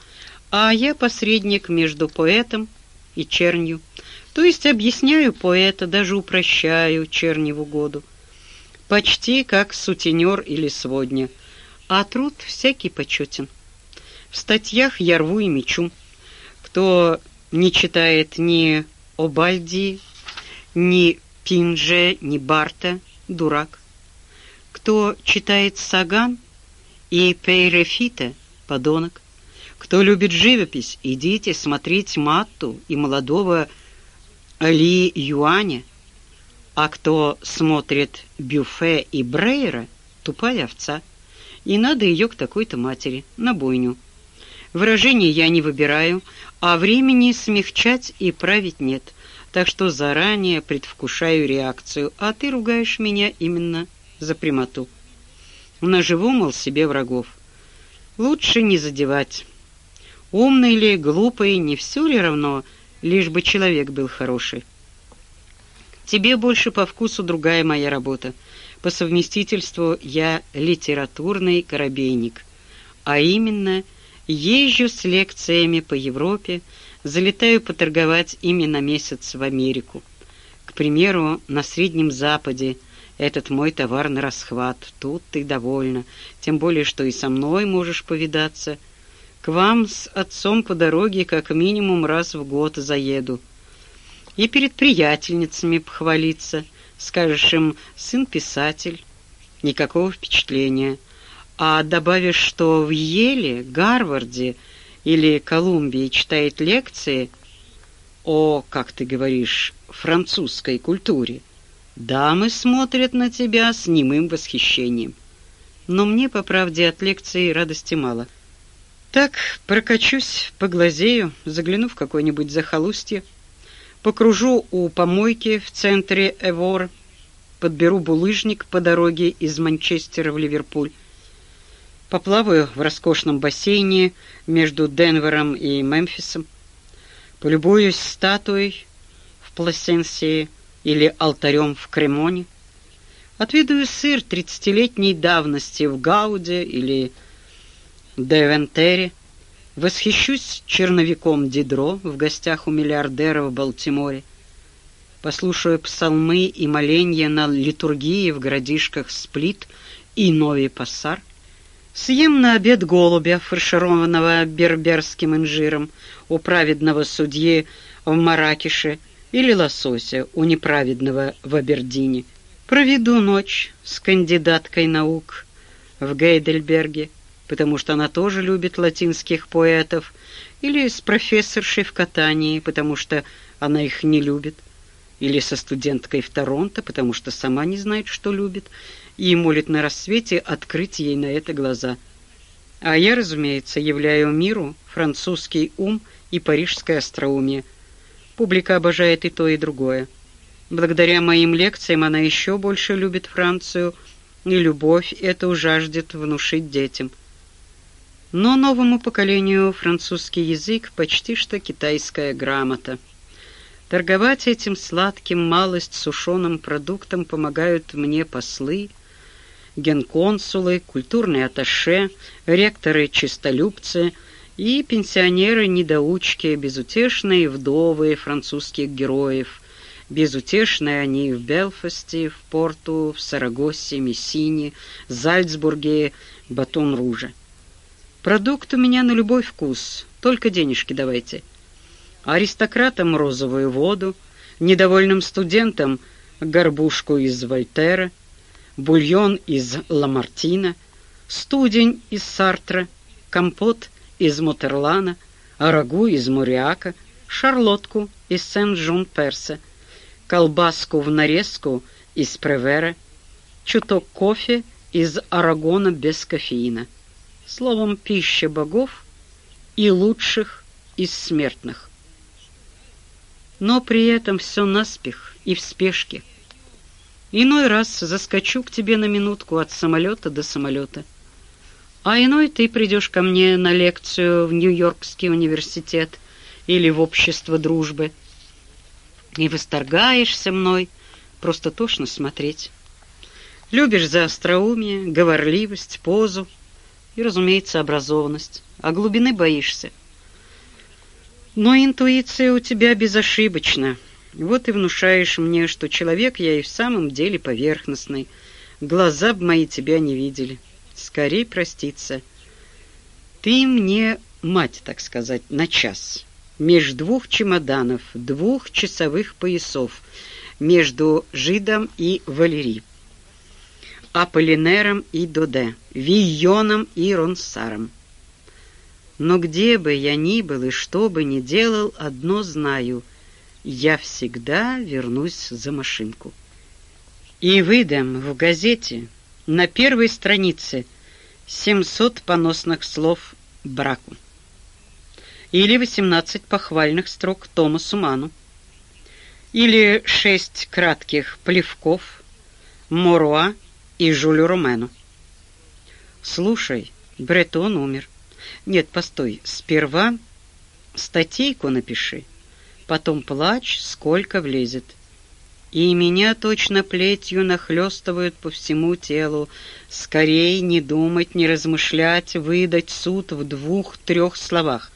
А я посредник между поэтом и чернью. То есть объясняю поэта, даже упрощаю черневу году. Почти как сутенер или сводня. А труд всякий почетен. В статьях я рву и мечу. Кто не читает ни Обальди, ни Пинже, ни Барта, дурак. Кто читает Саган и Пейрефита, подонок. Кто любит живопись, идите смотреть Матту и молодого ли Юаня, а кто смотрит Бюфе и Брейра, тупая овца, и надо ее к такой-то матери, на бойню. Выражения я не выбираю, а времени смягчать и править нет, так что заранее предвкушаю реакцию, а ты ругаешь меня именно за прямоту. Наживу, мол, себе врагов. Лучше не задевать. Умный ли, глупый, не все ли равно, лишь бы человек был хороший. Тебе больше по вкусу другая моя работа. По совместительству я литературный корабейник, а именно езжу с лекциями по Европе, залетаю поторговать ими на месяц в Америку. К примеру, на Среднем Западе этот мой товар на расхват. Тут ты довольна, тем более, что и со мной можешь повидаться. К вам с отцом по дороге как минимум раз в год заеду. И перед приятельницами похвалиться. Скажешь им «сын писатель». Никакого впечатления. А добавишь, что в Еле, Гарварде или Колумбии читает лекции о, как ты говоришь, французской культуре. Дамы смотрят на тебя с немым восхищением. Но мне, по правде, от лекции радости мало — так, прокачусь, поглазею, загляну в какое-нибудь захолустье, покружу у помойки в центре Эвор, подберу булыжник по дороге из Манчестера в Ливерпуль, поплаваю в роскошном бассейне между Денвером и Мемфисом, полюбуюсь статуей в Пласенсии или алтарем в Кремоне, отведаю сыр тридцатилетней давности в Гауде или Девентере, восхищусь черновиком Дидро в гостях у миллиардера в Балтиморе, послушаю псалмы и моленья на литургии в городишках Сплит и Нови Пассар, съем на обед голубя, фаршированного берберским инжиром у праведного судьи в Маракеше или лосося у неправедного в Абердине. Проведу ночь с кандидаткой наук в Гейдельберге, потому что она тоже любит латинских поэтов, или с профессоршей в катании, потому что она их не любит, или со студенткой в Торонто, потому что сама не знает, что любит, и молит на рассвете открыть ей на это глаза. А я, разумеется, являю миру французский ум и парижское остроумие. Публика обожает и то, и другое. Благодаря моим лекциям она еще больше любит Францию, и любовь эту жаждет внушить детям – но новому поколению французский язык почти что китайская грамота. Торговать этим сладким, малость сушеным продуктом помогают мне послы, генконсулы, культурные атташе, ректоры-чистолюбцы и пенсионеры-недоучки, безутешные вдовы французских героев. Безутешные они в Белфасте, в Порту, в Сарагосе, Мессине, Зальцбурге, Батон-Руже. Продукт у меня на любой вкус, только денежки давайте. Аристократам розовую воду, недовольным студентам горбушку из Вольтера, бульон из Ламартина, студень из Сартра, компот из Мотерлана, рагу из Муриака, шарлотку из Сен-Жон-Перса, колбаску в нарезку из Превера, чуток кофе из Арагона без кофеина. Словом, пища богов и лучших из смертных. Но при этом все наспех и в спешке. Иной раз заскочу к тебе на минутку от самолета до самолета — а иной ты придешь ко мне на лекцию в Нью-Йоркский университет или в общество дружбы и восторгаешься мной, просто тошно смотреть. Любишь за остроумие, говорливость, позу и, разумеется, образованность, а глубины боишься. Но интуиция у тебя безошибочна. Вот и внушаешь мне, что человек я и в самом деле поверхностный. Глаза б мои тебя не видели скорей проститься. Ты мне мать, так сказать, на час. Меж двух чемоданов, двух часовых поясов, между Жидом и Валери, Аполлинером и Доде, Вийоном и Ронсаром. Но где бы я ни был и что бы ни делал, одно знаю — я всегда вернусь за машинку. И выдам в газете на первой странице 700 поносных слов браку или 18 похвальных строк Томасу Ману или 6 кратких плевков Моруа и Жюлю Ромену. Слушай, Бретон умер. Нет, постой, сперва статейку напиши, потом плачь, сколько влезет и меня точно плетью нахлестывают по всему телу. Скорей не думать, не размышлять, выдать суд в двух-трех словах.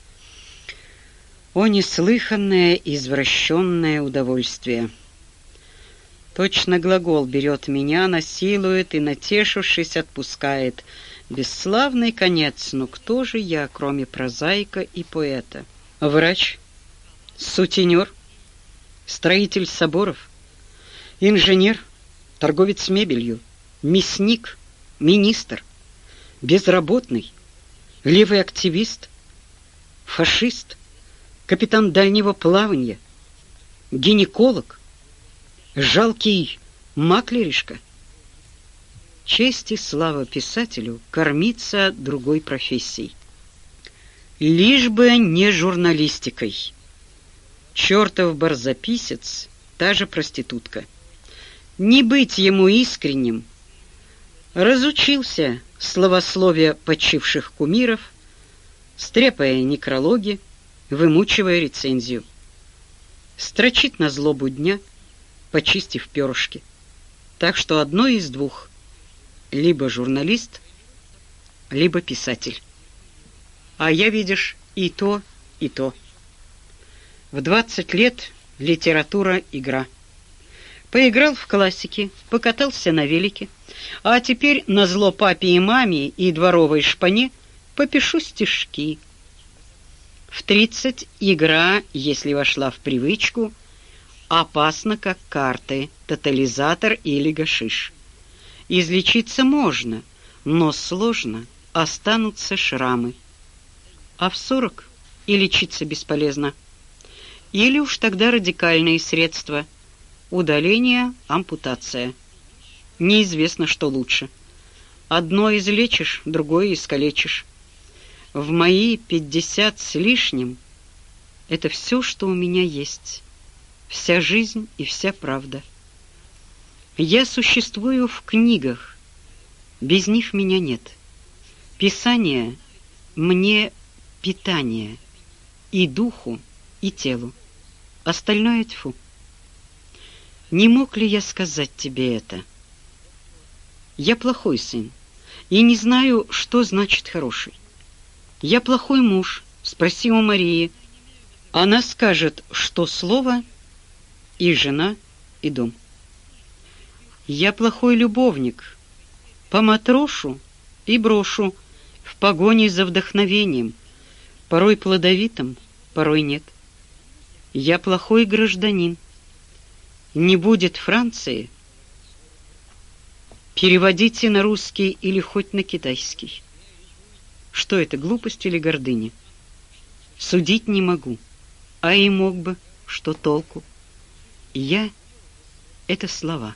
О, неслыханное извращенное удовольствие! Точно глагол берет меня, насилует и, натешившись, отпускает. Бесславный конец, но кто же я, кроме прозаика и поэта? Врач? Сутенер? Строитель соборов? Инженер, торговец мебелью, мясник, министр, безработный, левый активист, фашист, капитан дальнего плавания, гинеколог, жалкий маклеришка. Честь и слава писателю кормиться другой профессией. Лишь бы не журналистикой. Чертов барзаписец, та же проститутка — не быть ему искренним, разучился словословия почивших кумиров, стрепая некрологи, вымучивая рецензию. Строчит на злобу дня, почистив перышки. Так что одно из двух — либо журналист, либо писатель. А я, видишь, и то, и то. В двадцать лет литература — игра — Поиграл в классики, покатался на велике, а теперь на зло папе и маме и дворовой шпане попишу стишки. В тридцать игра, если вошла в привычку, опасна как карты, тотализатор или гашиш. Излечиться можно, но сложно, останутся шрамы. А в сорок и лечиться бесполезно. Или уж тогда радикальные средства – Удаление, ампутация. Неизвестно, что лучше. Одно излечишь, другое искалечишь. В мои пятьдесят с лишним это все, что у меня есть. Вся жизнь и вся правда. Я существую в книгах. Без них меня нет. Писание мне питание и духу, и телу. Остальное тьфу. Не мог ли я сказать тебе это? Я плохой сын и не знаю, что значит хороший. Я плохой муж Спроси у Марии. Она скажет, что слово и жена, и дом. Я плохой любовник, поматрошу и брошу в погоне за вдохновением, порой плодовитым, порой нет. Я плохой гражданин. Не будет Франции, переводите на русский или хоть на китайский. Что это, глупость или гордыня? Судить не могу, а и мог бы, что толку? Я — это слова.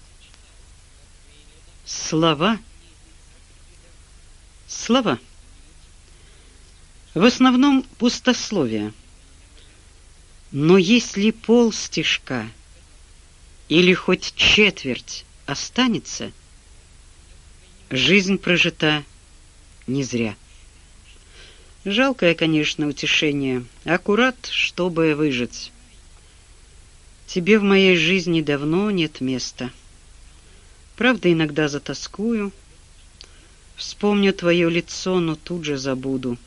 Слова. Слова. В основном пустословие. Но если пол стишка или хоть четверть останется, жизнь прожита не зря. Жалкое, конечно, утешение, аккурат, чтобы выжить. Тебе в моей жизни давно нет места. Правда, иногда затоскую, вспомню твое лицо, но тут же забуду.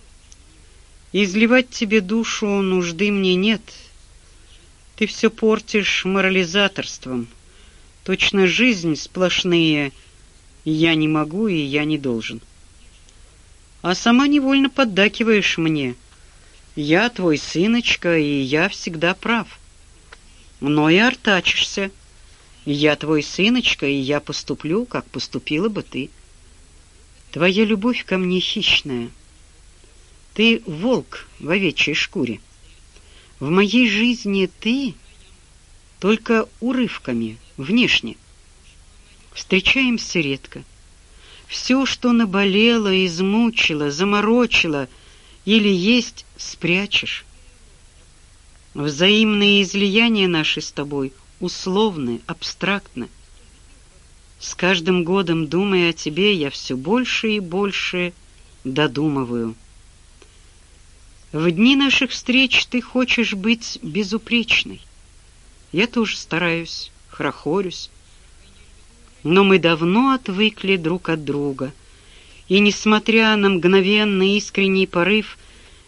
Изливать тебе душу нужды мне нет. Ты все портишь морализаторством. Точно жизнь сплошные «я не могу» и «я не должен» а сама невольно поддакиваешь мне. Я твой сыночка, и я всегда прав. Мной артачишься. Я твой сыночка, и я поступлю, как поступила бы ты. Твоя любовь ко мне хищная. Ты волк в овечьей шкуре. В моей жизни ты только урывками, внешне. Встречаемся редко. Все, что наболело, измучило, заморочило или есть, спрячешь. Взаимные излияния наши с тобой условны, абстрактны. С каждым годом, думая о тебе, я все больше и больше додумываю. В дни наших встреч ты хочешь быть безупречной. Я тоже стараюсь, хрохорюсь, но мы давно отвыкли друг от друга, и, несмотря на мгновенный искренний порыв,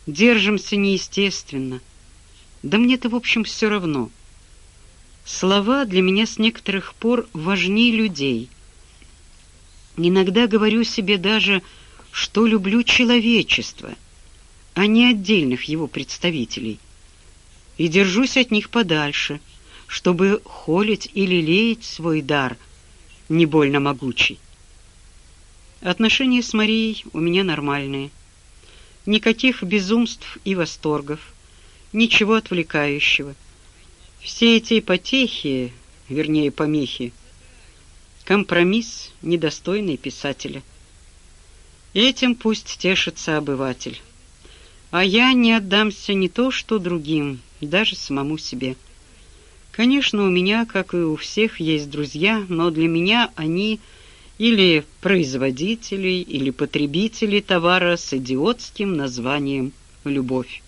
держимся неестественно. Да мне-то, в общем, все равно. Слова для меня с некоторых пор важнее людей. Иногда говорю себе даже, что люблю человечество, а не отдельных его представителей, и держусь от них подальше, чтобы холить или леять свой дар — не больно могучий. Отношения с Марией у меня нормальные. Никаких безумств и восторгов, ничего отвлекающего. Все эти потехи, вернее помехи, компромисс, недостойный писателя. Этим пусть тешится обыватель. А я не отдамся не то что другим, даже самому себе. Конечно, у меня, как и у всех, есть друзья, но для меня они или производители, или потребители товара с идиотским названием «любовь».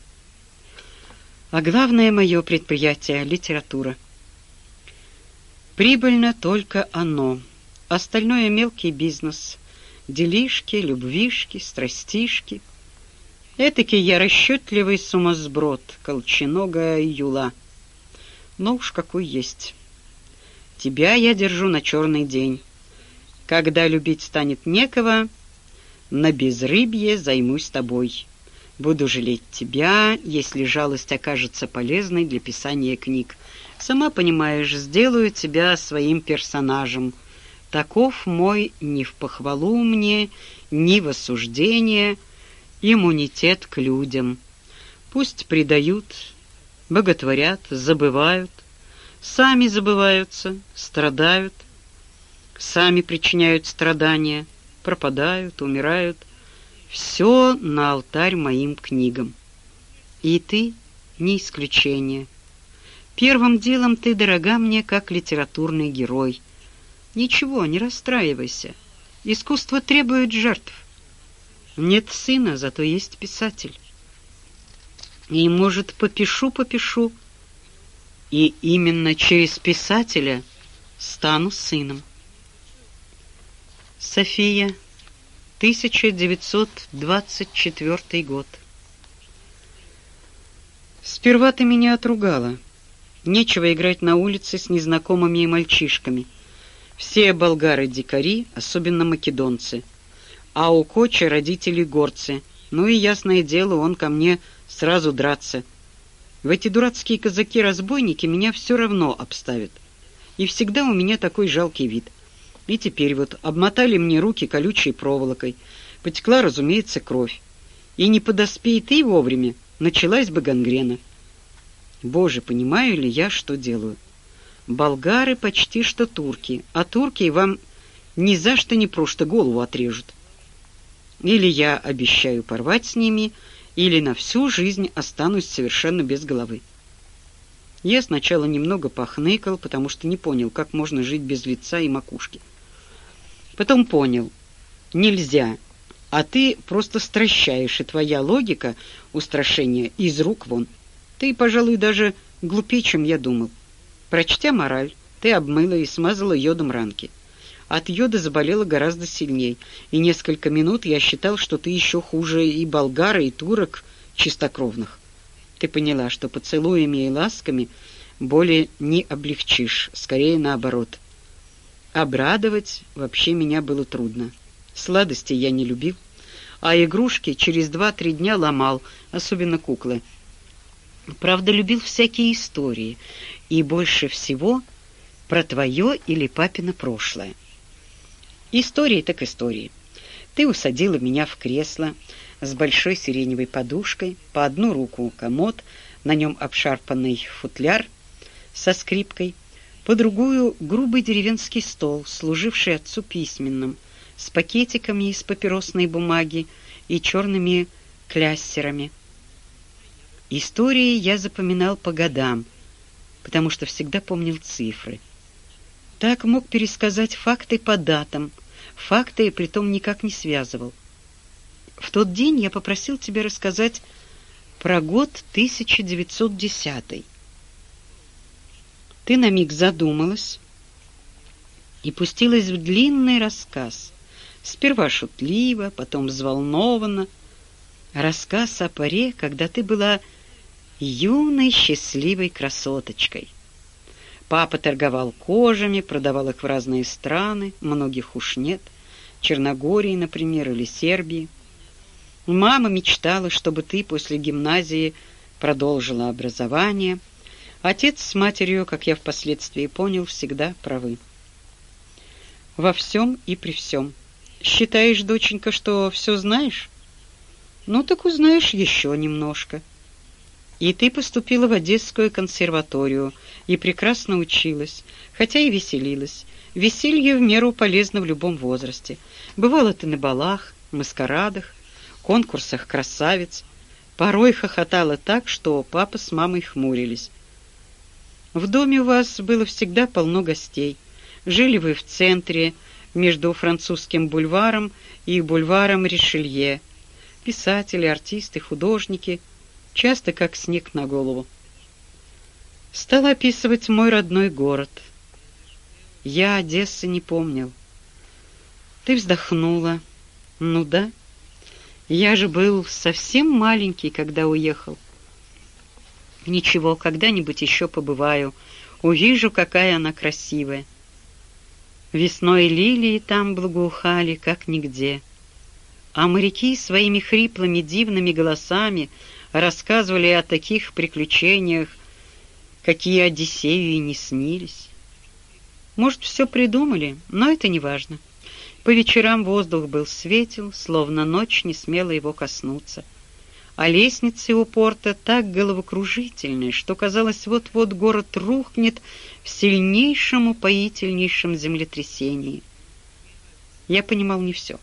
А главное мое предприятие — литература. Прибыльно только оно. Остальное — мелкий бизнес. Делишки, любвишки, страстишки. Этакий я расчетливый сумасброд, колченогая юла — но уж какой есть. Тебя я держу на черный день. Когда любить станет некого, на безрыбье займусь тобой. Буду жалеть тебя, если жалость окажется полезной для писания книг. Сама понимаешь, сделаю тебя своим персонажем. Таков мой ни в похвалу мне, ни в осуждение иммунитет к людям. Пусть предают, боготворят, забывают, сами забываются, страдают, сами причиняют страдания, пропадают, умирают. Все на алтарь моим книгам. И ты не исключение. Первым делом ты дорога мне как литературный герой. Ничего, не расстраивайся. Искусство требует жертв. Нет сына, зато есть писатель. И, может, попишу-попишу, и именно через писателя стану сыном. София, 1924 год. Сперва ты меня отругала. Нечего играть на улице с незнакомыми мальчишками. Все болгары дикари, особенно македонцы. А у Коча родители горцы. Ну и ясное дело, он ко мне сразу драться. В эти дурацкие казаки-разбойники меня все равно обставят. И всегда у меня такой жалкий вид. И теперь вот обмотали мне руки колючей проволокой. Потекла, разумеется, кровь. И не подоспей ты вовремя, началась бы гангрена. Боже, понимаю ли я, что делаю? Болгары почти что турки, а турки вам ни за что не просто голову отрежут. Или я обещаю порвать с ними, или на всю жизнь останусь совершенно без головы. Я сначала немного похныкал, потому что не понял, как можно жить без лица и макушки. Потом понял, нельзя, а ты просто стращаешь, и твоя логика устрашения из рук вон. Ты, пожалуй, даже глупее, чем я думал. Прочтя мораль, ты обмыла и смазала йодом ранки. От йода заболела гораздо сильней, и несколько минут я считал, что ты еще хуже и болгара, и турок чистокровных. Ты поняла, что поцелуями и ласками боли не облегчишь, скорее наоборот. Обрадовать вообще меня было трудно. Сладости я не любил, а игрушки через два-три дня ломал, особенно куклы. Правда, любил всякие истории, и больше всего про твое или папино прошлое. Истории так истории. Ты усадила меня в кресло с большой сиреневой подушкой, по одну руку комод, на нем обшарпанный футляр со скрипкой, по другую грубый деревенский стол, служивший отцу письменным, с пакетиками из папиросной бумаги и черными кляссерами. Истории я запоминал по годам, потому что всегда помнил цифры. Так мог пересказать факты по датам, факты притом никак не связывал. В тот день я попросил тебя рассказать про год 1910. Ты на миг задумалась и пустилась в длинный рассказ. Сперва шутливо, потом взволнованно. Рассказ о поре, когда ты была юной счастливой красоточкой. Папа торговал кожами, продавал их в разные страны, многих уж нет, Черногории, например, или Сербии. Мама мечтала, чтобы ты после гимназии продолжила образование. Отец с матерью, как я впоследствии понял, всегда правы. Во всем и при всем. Считаешь, доченька, что все знаешь? Ну так узнаешь еще немножко. И ты поступила в Одесскую консерваторию и прекрасно училась, хотя и веселилась. Веселье в меру полезно в любом возрасте. Бывало ты на балах, маскарадах, конкурсах красавиц. Порой хохотала так, что папа с мамой хмурились. В доме у вас было всегда полно гостей. Жили вы в центре, между французским бульваром и бульваром Ришелье. Писатели, артисты, художники, часто как снег на голову. Стал описывать мой родной город. Я Одессы не помнил. Ты вздохнула. Ну да. Я же был совсем маленький, когда уехал. Ничего, когда-нибудь еще побываю. Увижу, какая она красивая. Весной лилии там благоухали, как нигде. А моряки своими хриплыми дивными голосами рассказывали о таких приключениях, какие Одиссею и не снились. Может, все придумали, но это не важно. По вечерам воздух был светел, словно ночь не смела его коснуться — а лестницы у порта так головокружительные, что казалось, вот-вот город рухнет в сильнейшем упоительнейшем землетрясении. Я понимал не все.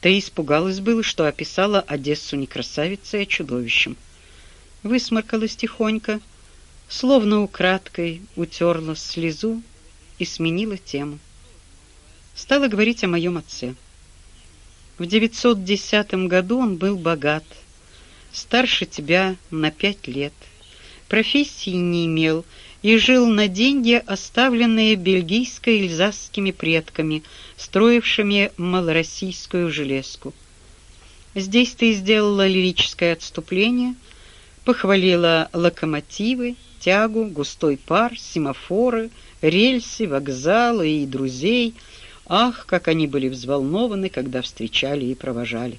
Ты испугалась было, что описала Одессу не красавицей, а чудовищем. Высморкалась тихонько, словно украдкой утерла слезу и сменила тему. Стала говорить о моем отце. В 910 году он был богат, старше тебя на пять лет, профессии не имел и жил на деньги, оставленные бельгийско-эльзасскими предками, строившими малороссийскую железку. Здесь ты сделала лирическое отступление, Похвалила локомотивы, тягу, густой пар, семафоры, рельсы, вокзалы и друзей. Ах, как они были взволнованы, когда встречали и провожали.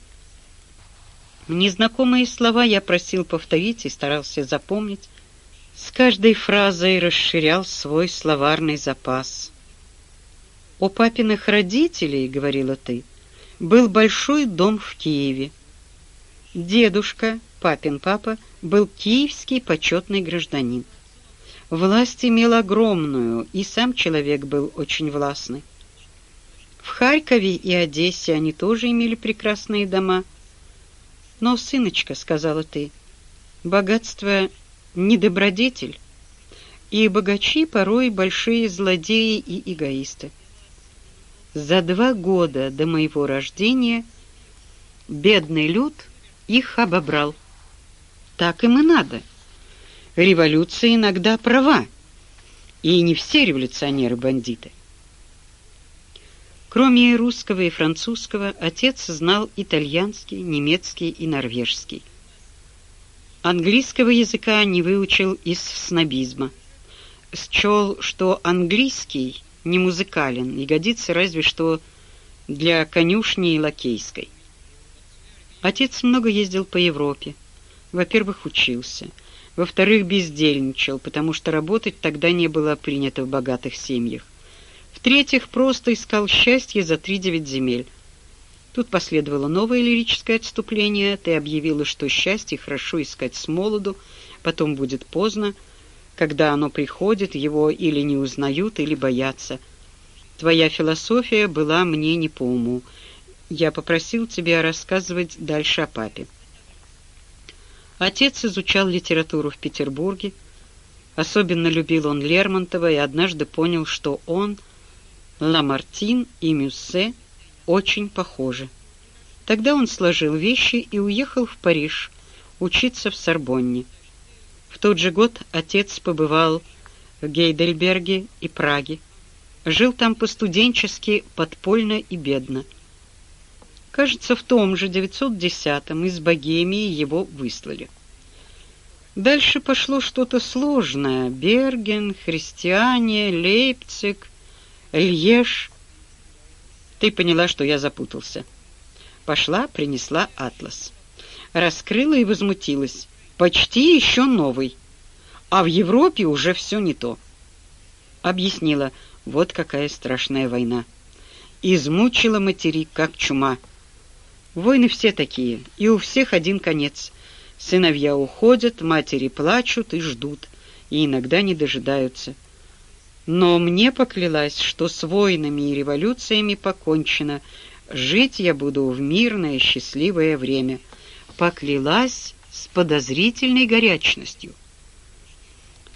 Незнакомые слова я просил повторить и старался запомнить. С каждой фразой расширял свой словарный запас. «У папиных родителей, — говорила ты, — был большой дом в Киеве. Дедушка, папин папа, был киевский почетный гражданин. Власть имел огромную, и сам человек был очень властный. В Харькове и Одессе они тоже имели прекрасные дома — но, сыночка, сказала ты, богатство не добродетель, и богачи порой большие злодеи и эгоисты. За два года до моего рождения бедный люд их обобрал. Так им и надо. Революция иногда права, и не все революционеры бандиты. Кроме русского и французского, отец знал итальянский, немецкий и норвежский. Английского языка не выучил из снобизма. Счел, что английский не музыкален и годится разве что для конюшни и лакейской. Отец много ездил по Европе. Во-первых, учился. Во-вторых, бездельничал, потому что работать тогда не было принято в богатых семьях. В-третьих, просто искал счастье за три девять земель. Тут последовало новое лирическое отступление. Ты объявила, что счастье хорошо искать с молоду, потом будет поздно. Когда оно приходит, его или не узнают, или боятся. Твоя философия была мне не по уму. Я попросил тебя рассказывать дальше о папе. Отец изучал литературу в Петербурге. Особенно любил он Лермонтова и однажды понял, что он — Ламартин и Мюссе очень похожи. Тогда он сложил вещи и уехал в Париж учиться в Сорбонне. В тот же год отец побывал в Гейдельберге и Праге. Жил там по-студенчески, подпольно и бедно. Кажется, в том же 910-м из Богемии его выслали. Дальше пошло что-то сложное. Берген, Христиане, Лейпциг — Льеж. Ты поняла, что я запутался. Пошла, принесла атлас. Раскрыла и возмутилась. Почти еще новый. А в Европе уже все не то. Объяснила, вот какая страшная война. Измучила материк, как чума. Войны все такие, и у всех один конец. Сыновья уходят, матери плачут и ждут, и иногда не дожидаются но мне поклялась, что с войнами и революциями покончено. Жить я буду в мирное счастливое время. Поклялась с подозрительной горячностью.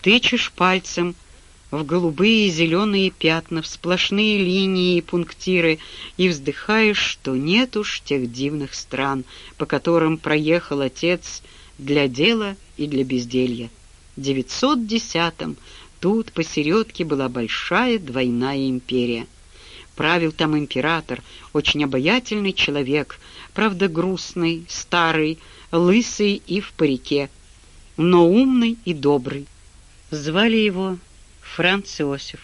Тычешь пальцем в голубые и зеленые пятна, в сплошные линии и пунктиры, и вздыхаешь, что нет уж тех дивных стран, по которым проехал отец для дела и для безделья. В 910-м Тут посередке была большая двойная империя. Правил там император, очень обаятельный человек, правда грустный, старый, лысый и в парике, но умный и добрый. Звали его Франц Иосиф.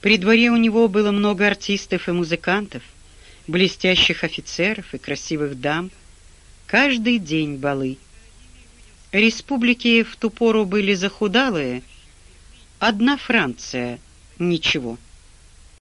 При дворе у него было много артистов и музыкантов, блестящих офицеров и красивых дам. Каждый день балы. Республики в ту пору были захудалые, Одна Франция — ничего.